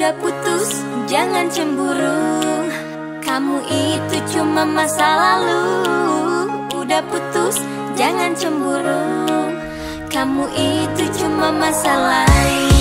sudah putus jangan cemburu Kamu itu cuma masa lalu Udah putus jangan cemburu Kamu itu cuma masa lain